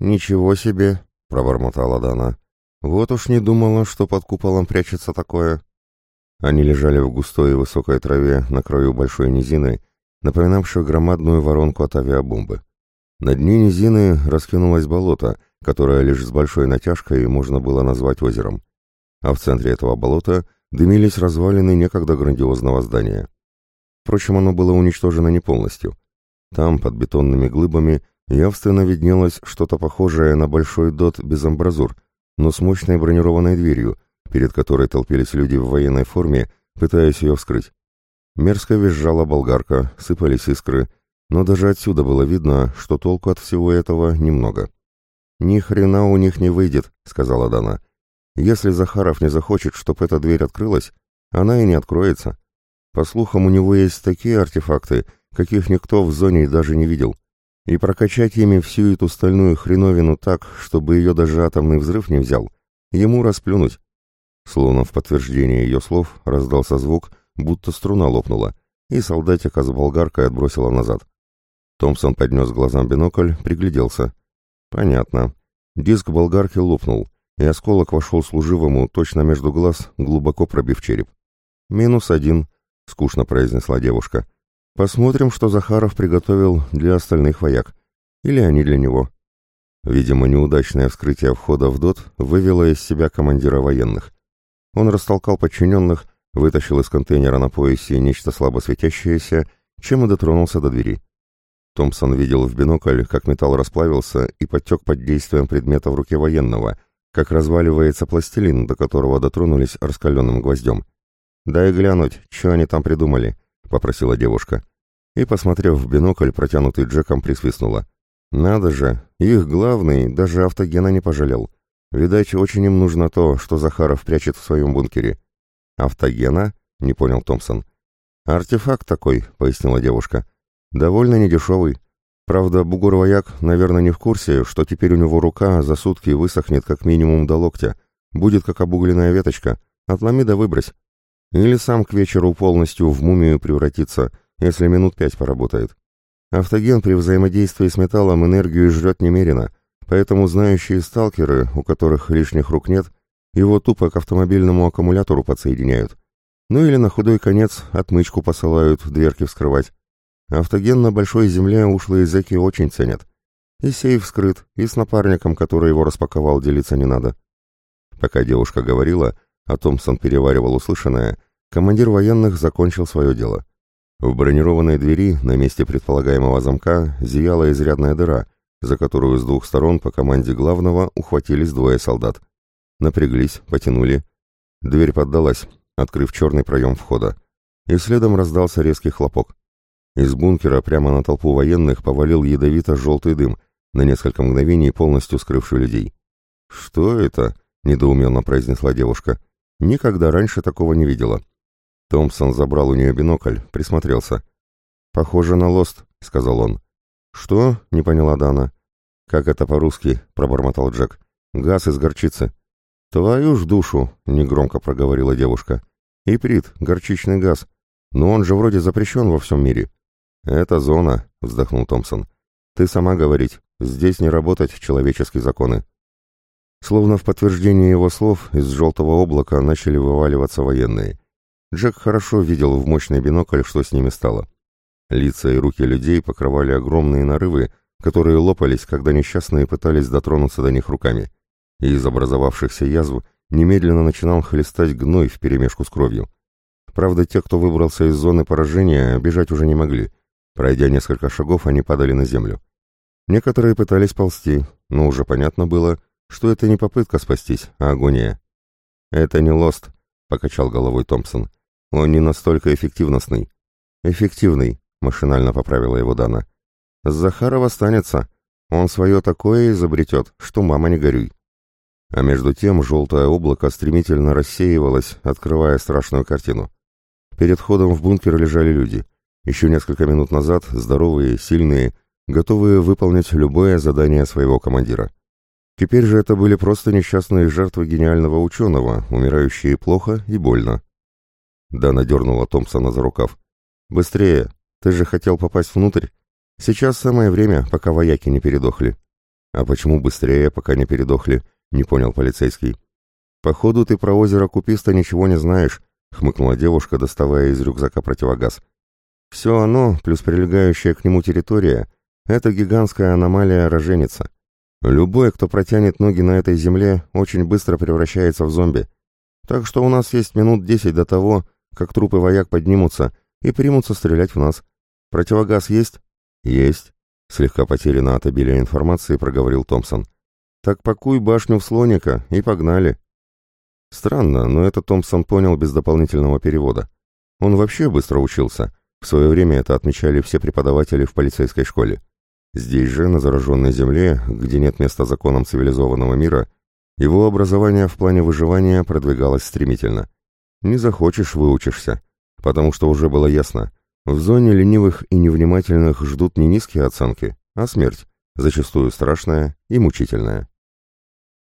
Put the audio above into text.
«Ничего себе!» — пробормотала Дана. «Вот уж не думала, что под куполом прячется такое». Они лежали в густой и высокой траве на краю большой низины, напоминавшей громадную воронку от авиабомбы. На дне низины раскинулось болото, которое лишь с большой натяжкой можно было назвать озером. А в центре этого болота дымились развалины некогда грандиозного здания. Впрочем, оно было уничтожено не полностью. Там, под бетонными глыбами, явственно виднелось что-то похожее на большой дот без амбразур, но с мощной бронированной дверью, перед которой толпились люди в военной форме, пытаясь ее вскрыть. Мерзко визжала болгарка, сыпались искры, но даже отсюда было видно, что толку от всего этого немного. «Ни хрена у них не выйдет», — сказала Дана. «Если Захаров не захочет, чтобы эта дверь открылась, она и не откроется. По слухам, у него есть такие артефакты, каких никто в зоне даже не видел. И прокачать ими всю эту стальную хреновину так, чтобы ее даже атомный взрыв не взял, ему расплюнуть. Словно в подтверждение ее слов раздался звук, будто струна лопнула, и солдатика с болгаркой отбросила назад. Томпсон поднес глазам бинокль, пригляделся. Понятно. Диск болгарки лопнул, и осколок вошел служивому точно между глаз, глубоко пробив череп. «Минус один», — скучно произнесла девушка. «Посмотрим, что Захаров приготовил для остальных вояк. Или они для него». Видимо, неудачное вскрытие входа в ДОТ вывело из себя командира военных. Он растолкал подчиненных, вытащил из контейнера на поясе нечто слабо светящееся, чем и дотронулся до двери. Томпсон видел в бинокль, как металл расплавился и подтек под действием предмета в руке военного, как разваливается пластилин, до которого дотронулись раскаленным гвоздем. «Дай глянуть, что они там придумали», — попросила девушка. И, посмотрев в бинокль, протянутый Джеком, присвистнула. «Надо же, их главный даже автогена не пожалел. Видать, очень им нужно то, что Захаров прячет в своем бункере. Автогена? Не понял Томпсон. Артефакт такой, пояснила девушка. Довольно недешевый. Правда, бугур-вояк, наверное, не в курсе, что теперь у него рука за сутки высохнет как минимум до локтя. Будет как обугленная веточка. Отломи да выбрось. Или сам к вечеру полностью в мумию превратится, если минут пять поработает. Автоген при взаимодействии с металлом энергию жрет немерено, Поэтому знающие сталкеры, у которых лишних рук нет, его тупо к автомобильному аккумулятору подсоединяют. Ну или на худой конец отмычку посылают дверки вскрывать. Автоген на большой земле ушлые зэки очень ценят. И сейф вскрыт, и с напарником, который его распаковал, делиться не надо. Пока девушка говорила, а Томпсон переваривал услышанное, командир военных закончил свое дело. В бронированной двери на месте предполагаемого замка зияла изрядная дыра — за которую с двух сторон по команде главного ухватились двое солдат. Напряглись, потянули. Дверь поддалась, открыв черный проем входа. И следом раздался резкий хлопок. Из бункера прямо на толпу военных повалил ядовито-желтый дым, на несколько мгновений полностью скрывший людей. «Что это?» — недоуменно произнесла девушка. «Никогда раньше такого не видела». Томпсон забрал у нее бинокль, присмотрелся. «Похоже на лост», — сказал он. «Что?» — не поняла Дана. «Как это по-русски?» — пробормотал Джек. «Газ из горчицы». «Твою ж душу!» — негромко проговорила девушка. «Иприт, горчичный газ. Но он же вроде запрещен во всем мире». «Это зона», — вздохнул Томпсон. «Ты сама говорить, здесь не работать человеческие законы». Словно в подтверждение его слов из желтого облака начали вываливаться военные. Джек хорошо видел в мощный бинокль, что с ними стало. Лица и руки людей покрывали огромные нарывы, которые лопались, когда несчастные пытались дотронуться до них руками. И из образовавшихся язв немедленно начинал хлестать гной вперемешку с кровью. Правда, те, кто выбрался из зоны поражения, бежать уже не могли. Пройдя несколько шагов, они падали на землю. Некоторые пытались ползти, но уже понятно было, что это не попытка спастись, а агония. «Это не лост», — покачал головой Томпсон. «Он не настолько эффективностный». «Эффективный», — машинально поправила его Дана. «Захаров останется. Он свое такое изобретет, что мама не горюй». А между тем желтое облако стремительно рассеивалось, открывая страшную картину. Перед входом в бункер лежали люди. Еще несколько минут назад здоровые, сильные, готовые выполнить любое задание своего командира. Теперь же это были просто несчастные жертвы гениального ученого, умирающие плохо и больно. Дана дернула Томпсона за рукав. «Быстрее! Ты же хотел попасть внутрь. Сейчас самое время, пока вояки не передохли. А почему быстрее, пока не передохли? Не понял полицейский. Походу, ты про озеро Куписта ничего не знаешь, хмыкнула девушка, доставая из рюкзака противогаз. Все оно, плюс прилегающая к нему территория, это гигантская аномалия роженица. Любой, кто протянет ноги на этой земле, очень быстро превращается в зомби. Так что у нас есть минут десять до того, как трупы вояк поднимутся и примутся стрелять в нас. Противогаз есть? Есть. Слегка потеряно от обилия информации, проговорил Томпсон. Так пакуй башню в слоника и погнали. Странно, но это Томпсон понял без дополнительного перевода. Он вообще быстро учился. В свое время это отмечали все преподаватели в полицейской школе. Здесь же, на зараженной земле, где нет места законам цивилизованного мира, его образование в плане выживания продвигалось стремительно. Не захочешь – выучишься, потому что уже было ясно, в зоне ленивых и невнимательных ждут не низкие оценки, а смерть, зачастую страшная и мучительная.